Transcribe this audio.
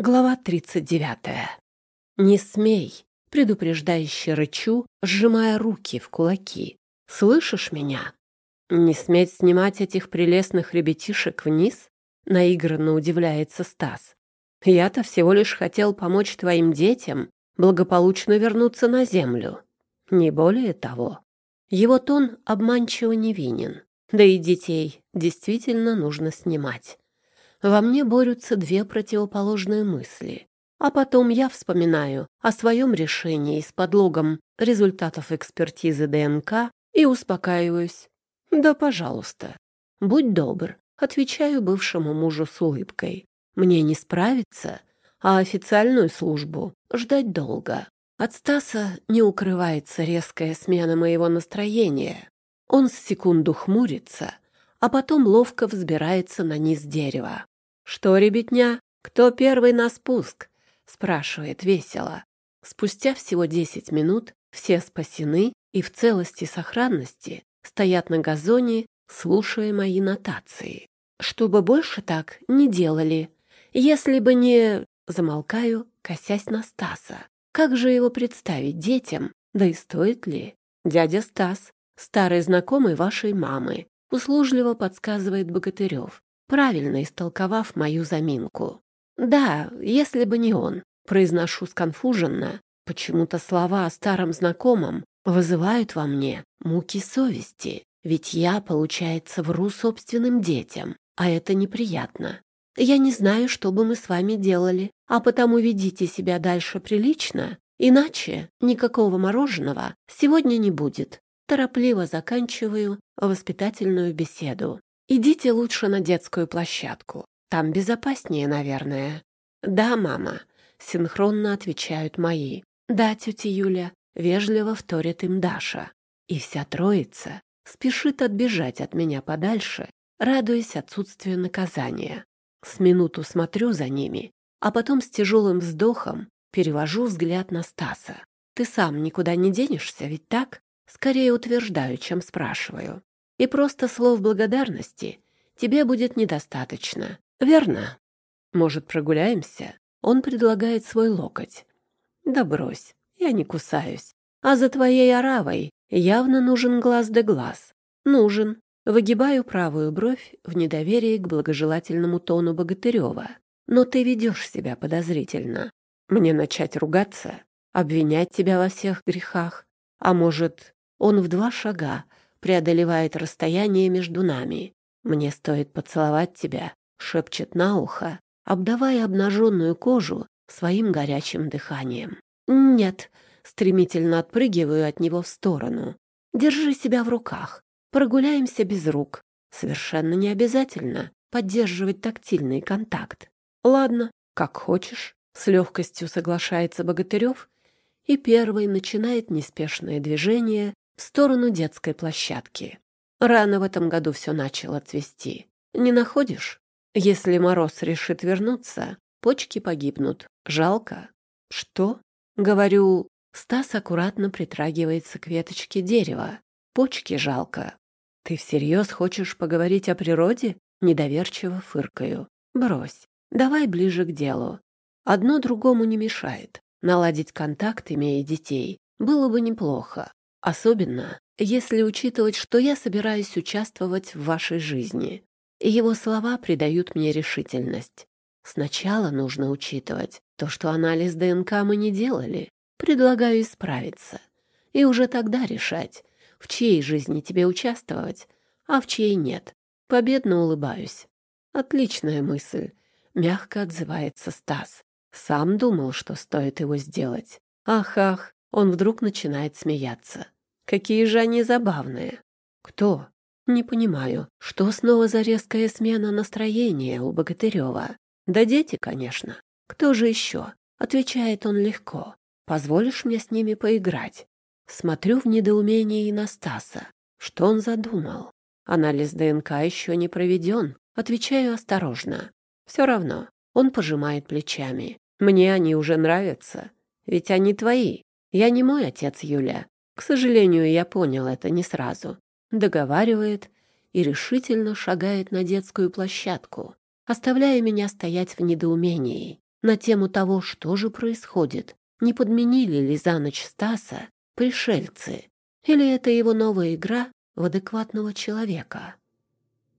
Глава 39. «Не смей!» — предупреждающе рычу, сжимая руки в кулаки. «Слышишь меня?» «Не сметь снимать этих прелестных ребятишек вниз?» — наигранно удивляется Стас. «Я-то всего лишь хотел помочь твоим детям благополучно вернуться на землю. Не более того». Его тон обманчиво невинен. Да и детей действительно нужно снимать во мне борются две противоположные мысли. А потом я вспоминаю о своем решении с подлогом результатов экспертизы ДНК и успокаиваюсь. «Да, пожалуйста. Будь добр», — отвечаю бывшему мужу с улыбкой. «Мне не справиться, а официальную службу ждать долго». От Стаса не укрывается резкая смена моего настроения. Он с секунду хмурится, а потом ловко взбирается на низ дерева. «Что, ребятня, кто первый на спуск?» — спрашивает весело. Спустя всего десять минут все спасены и в целости и сохранности стоят на газоне, слушая мои нотации. Чтобы больше так не делали. Если бы не... Замолкаю, косясь на Стаса. Как же его представить детям? Да и стоит ли? Дядя Стас, старый знакомый вашей мамы, услужливо подсказывает Богатырев, правильно истолковав мою заминку. «Да, если бы не он», — произношу сконфуженно, почему-то слова о старом знакомом вызывают во мне муки совести, ведь я, получается, вру собственным детям, а это неприятно. Я не знаю, что бы мы с вами делали, а потому ведите себя дальше прилично, иначе никакого мороженого сегодня не будет. Торопливо заканчиваю воспитательную беседу. Идите лучше на детскую площадку. Там безопаснее, наверное. Да, мама, синхронно отвечают мои. Да, тетя Юля, вежливо вторит им Даша. И вся троица спешит отбежать от меня подальше, радуясь отсутствию наказания. С минуту смотрю за ними, а потом с тяжелым вздохом перевожу взгляд на Стаса. Ты сам никуда не денешься, ведь так? Скорее утверждаю, чем спрашиваю. И просто слов благодарности тебе будет недостаточно. Верно? Может, прогуляемся? Он предлагает свой локоть. Да брось, я не кусаюсь. А за твоей оравой явно нужен глаз да глаз. Нужен. Выгибаю правую бровь в недоверии к благожелательному тону Богатырева. Но ты ведешь себя подозрительно. Мне начать ругаться, обвинять тебя во всех грехах. А может, он в два шага преодолевает расстояние между нами. Мне стоит поцеловать тебя, шепчет на ухо, обдавая обнаженную кожу своим горячим дыханием. Нет, стремительно отпрыгиваю от него в сторону. Держи себя в руках. Прогуляемся без рук. Совершенно не обязательно поддерживать тактильный контакт. Ладно, как хочешь. С легкостью соглашается Богатырев и первый начинает неспешное движение в сторону детской площадки. Рано в этом году все начало цвести. Не находишь? Если Мороз решит вернуться, почки погибнут. Жалко. Что? Говорю, Стас аккуратно притрагивается к веточке дерева. Почки жалко. Ты всерьез хочешь поговорить о природе? Недоверчиво фыркаю. Брось. Давай ближе к делу. Одно другому не мешает. Наладить контакт, имея детей, было бы неплохо. Особенно, если учитывать, что я собираюсь участвовать в вашей жизни. его слова придают мне решительность. Сначала нужно учитывать то, что анализ ДНК мы не делали. Предлагаю исправиться. И уже тогда решать, в чьей жизни тебе участвовать, а в чьей нет. Победно улыбаюсь. Отличная мысль. Мягко отзывается Стас. Сам думал, что стоит его сделать. Ах-ах, он вдруг начинает смеяться. Какие же они забавные. Кто? Не понимаю, что снова за резкая смена настроения у Богатырева? Да дети, конечно. Кто же еще? Отвечает он легко. Позволишь мне с ними поиграть? Смотрю в недоумении на Стаса. Что он задумал? Анализ ДНК еще не проведен. Отвечаю осторожно. Все равно. Он пожимает плечами. Мне они уже нравятся. Ведь они твои. Я не мой отец Юля. К сожалению, я понял это не сразу. Договаривает и решительно шагает на детскую площадку, оставляя меня стоять в недоумении. на тему того, что же происходит. Не подменили ли за ночь Стаса пришельцы? Или это его новая игра в адекватного человека?